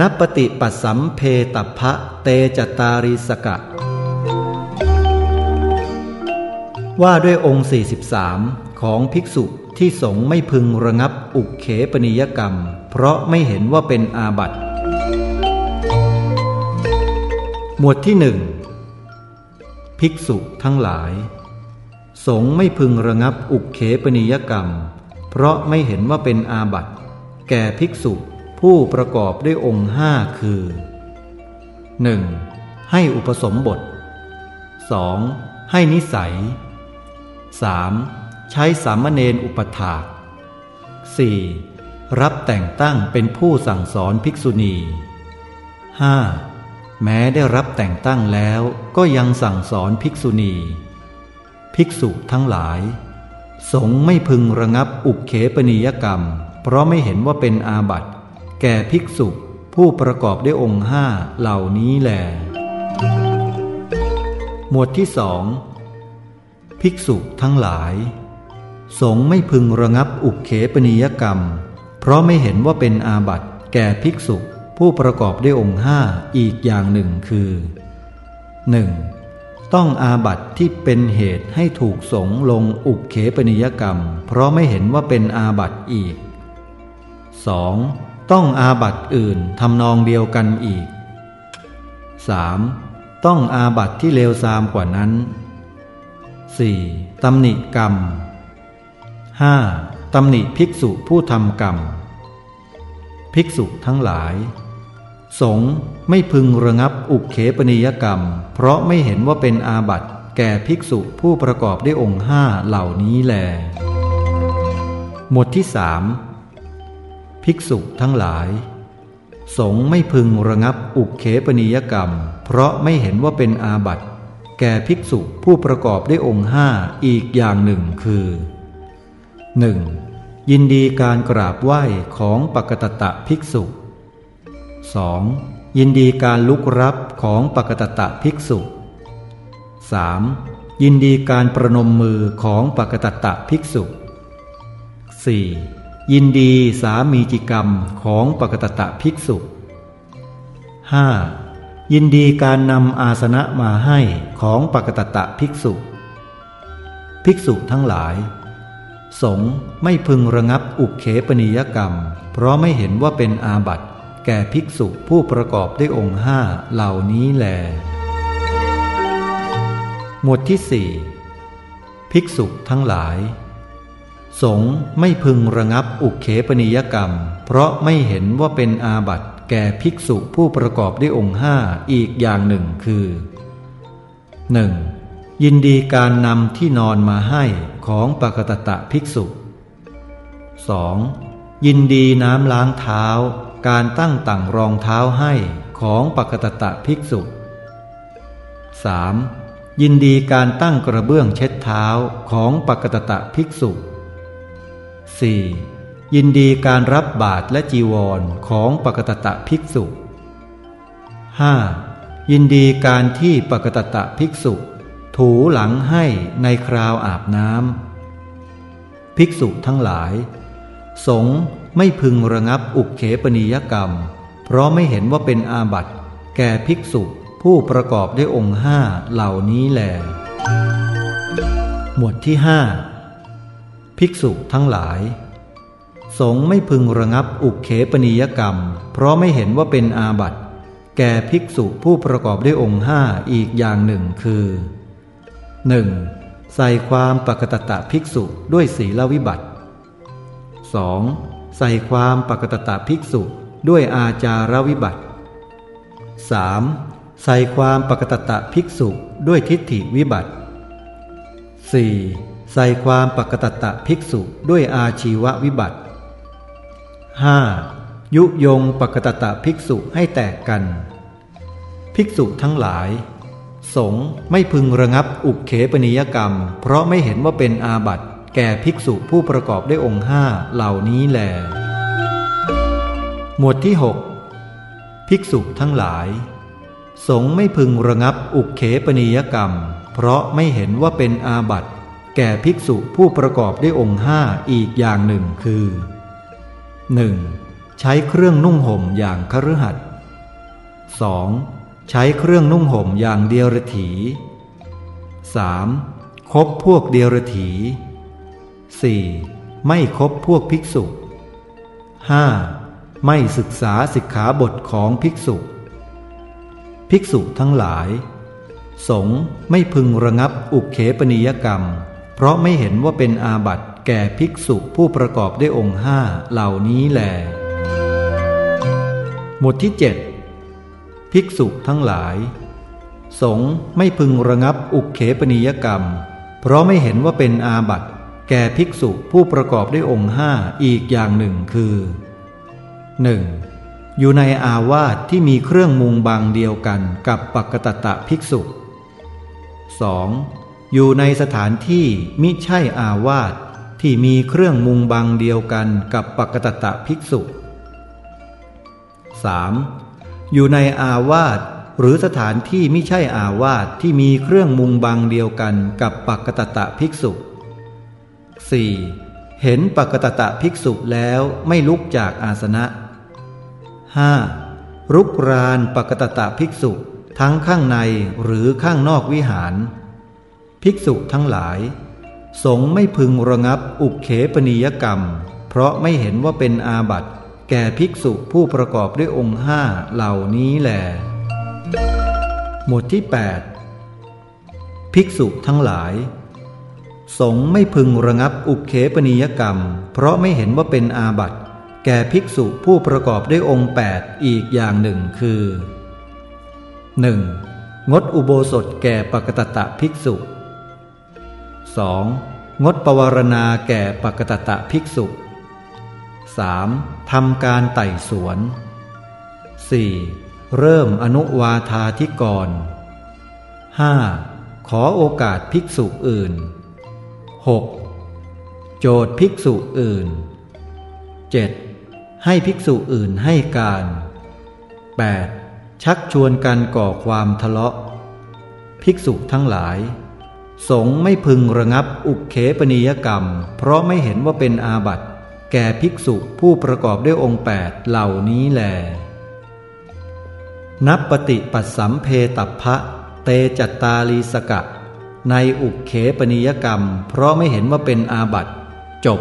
นับปฏิปัสสัมเพตพะเตจตาริสกะ ว่าด้วยองค์ 43 ของภิกษุที่สงไม่พึงระงับอุกเขปนิยกรรม เพราะไม่เห็นว่าเป็นอาบัติหมวดที่หนึ่งภิกษุทั้งหลาย สงไม่พึงระงับอุกเขปนิยกรรม เพราะไม่เห็นว่าเป็นอาบัติแก่ภิกษุ ผู้ประกอบด้วยองค์ห้าคือ 1. ให้อุปสมบท 2. ให้นิสัย 3. ใช้สามเณรอุปถาก 4. รับแต่งตั้งเป็นผู้สั่งสอนภิกษุณี 5. แม้ได้รับแต่งตั้งแล้วก็ยังสั่งสอนภิกษุณี ภิกษุทั้งหลาย สงไม่พึงระงับอุกเขปนิยกรรม เพราะไม่เห็นว่าเป็นอาบัติ แก่ภิกษุผู้ประกอบด้วยองค์ห้าเหล่านี้แหลหมวดที่สองภิกษุทั้งหลาย สงไม่พึงระงับอุกเขปนิยกรรม เพราะไม่เห็นว่าเป็นอาบัติแก่ภิกษุผู้ประกอบด้วยองค์ห้าอีกอย่างหนึ่งคือ 1. ต้องอาบัติที่เป็นเหตุให้ถูกสงลงอุกเขปนิยกรรม เพราะไม่เห็นว่าเป็นอาบัติอีก 2. ต้องอาบัตอื่นทำนองเดียวกันอีก 3. ต้องอาบัตที่เลวทรามกว่านั้น 4. ตำหนิกรรม 5. ตำหนิภิกษุผู้ทำกรรม ภิกษุทั้งหลาย สงไม่พึงระงับอุกเขปนิยกรรม เพราะไม่เห็นว่าเป็นอาบัตแก่ภิกษุผู้ประกอบด้วยองค์ห้าเหล่านี้แล หมวดที่สาม ภิกษุทั้งหลาย สงไม่พึงระงับอุกเขปนิยกรรม เพราะไม่เห็นว่าเป็นอาบัติแก่ภิกษุผู้ประกอบด้วยองค์ห้าอีกอย่างหนึ่งคือ 1. ยินดีการกราบไหว้ของปกตตะภิกษุ 2. ยินดีการลุกรับของปกตตะภิกษุ 3. ยินดีการประนมมือของปกตตะภิกษุ 4. ยินดีสามีจิกรรมของปกตตะภิกษุ 5. ยินดีการนำอาสนะมาให้ของปกตตะภิกษุ ภิกษุทั้งหลาย สงไม่พึงระงับอุกเขปนิยกรรม เพราะไม่เห็นว่าเป็นอาบัติแก่ภิกษุผู้ประกอบด้วยองค์ห้าเหล่านี้แล หมวดที่สี่ภิกษุทั้งหลาย สงไม่พึงระงับอุเขปนิยกรรม เพราะไม่เห็นว่าเป็นอาบัติแก่ภิกษุผู้ประกอบด้วยองค์ห้าอีกอย่างหนึ่งคือ 1. ยินดีการนำที่นอนมาให้ของปกตตะภิกษุ 2. ยินดีน้ำล้างเท้า การตั้งต่างรองเท้าให้ของปกตตะภิกษุ 3. ยินดีการตั้งกระเบื้องเช็ดเท้าของปกตตะภิกษุ 4. ยินดีการรับบาตรและจีวรของปกตตะภิกษุ 5. ยินดีการที่ปกตตะภิกษุ ถูหลังให้ในคราวอาบน้ำภิกษุทั้งหลาย สงไม่พึงระงับอุกเขปนิยกรรม เพราะไม่เห็นว่าเป็นอาบัติแก่ภิกษุผู้ประกอบด้วยองค์ห้าเหล่านี้แหลหมวดที่ห้า ภิกษุทั้งหลาย สงไม่พึงระงับอุกเขปนิยกรรม เพราะไม่เห็นว่าเป็นอาบัติ แก่ภิกษุผู้ประกอบด้วยองค์ห้าอีกอย่างหนึ่งคือ 1. ใส่ความปกตตะภิกษุด้วยศีลวิบัติ 2. ใส่ความปกตตะภิกษุด้วยอาจารวิบัติ 3. ใส่ความปกตตะภิกษุด้วยทิฏฐิวิบัติ 4. ใส่ความปกตตะภิกษุด้วยอาชีววิบัติ 5. ยุยงปกตตะภิกษุให้แตกกัน ภิกษุทั้งหลาย สงไม่พึงระงับอุกเขปนิยกรรม เพราะไม่เห็นว่าเป็นอาบัติแก่ภิกษุผู้ประกอบด้วยองค์ห้าเหล่านี้แล หมวดที่หกภิกษุทั้งหลาย สงไม่พึงระงับอุกเขปนิยกรรม เพราะไม่เห็นว่าเป็นอาบัติ แก่ภิกษุผู้ประกอบด้วยองค์ห้าอีกอย่างหนึ่งคือ 1. ใช้เครื่องนุ่งห่มอย่างคฤหัสถ์ 2. ใช้เครื่องนุ่งห่มอย่างเดียรถี 3. คบพวกเดียรถี 4. ไม่คบพวกภิกษุ 5. ไม่ศึกษาสิกขาบทของภิกษุ ภิกษุทั้งหลาย สงไม่พึงระงับอุเขปนิยกรรม เพราะไม่เห็นว่าเป็นอาบัติแก่ภิกษุผู้ประกอบด้วยองค์ห้าเหล่านี้แหลหมวดที่ 7 ภิกษุทั้งหลาย สงไม่พึงระงับอุเขปนิยกรรม เพราะไม่เห็นว่าเป็นอาบัติแก่ภิกษุผู้ประกอบด้วยองค์ห้าอีกอย่างหนึ่งคือ 1. อยู่ในอาวาสที่มีเครื่องมุงบางเดียวกันกับปักตตะภิกษุ 2. อยู่ในสถานที่มิใช่อาวาสที่มีเครื่องมุงบางเดียวกันกับปักตตะภิกษุ 3. อยู่ในอาวาสหรือสถานที่ม่ใช่อาวาสที่มีเครื่องมุงบางเดียวกันกับปักตตะภิกษุ 4. เห็นปักตตะภิกษุแล้วไม่ลุกจากอาสนะ 5. รุกรานปักตตะภิกษุทั้งข้างในหรือข้างนอกวิหาร ภิกษุทั้งหลาย สงไม่พึงระงับอุกเขปนิยกรรม เพราะไม่เห็นว่าเป็นอาบัติ แก่ภิกษุผู้ประกอบด้วยองค์ห้าเหล่านี้แหลหมวดที่ 8 ภิกษุทั้งหลาย สงไม่พึงระงับอุเขปนิยกรรม เพราะไม่เห็นว่าเป็นอาบัติ แก่ภิกษุผู้ประกอบด้วยองค์ 8 อีกอย่างหนึ่งคือ 1. งดอุโบสถแก่ปกตตะภิกษุ 2. งดปวารณาแก่ปกตตะภิกษุ 3. ทำการไต่สวน 4. เริ่มอนุวาธาธิกร 5. ขอโอกาสภิกษุอื่น 6. โจทย์ภิกษุอื่น 7. ให้ภิกษุอื่นให้การ 8. ชักชวนกันก่อความทะเลาะ ภิกษุทั้งหลาย สงไม่พึงระงับอุกเขปนิยกรรม เพราะไม่เห็นว่าเป็นอาบัติแก่ภิกษุผู้ประกอบด้วยองค์แปดเหล่านี้แล นับปฏิปัสสัมเพตัพะเตจัตตาลีสกะ ในอุกเขปนิยกรรม เพราะไม่เห็นว่าเป็นอาบัติจบ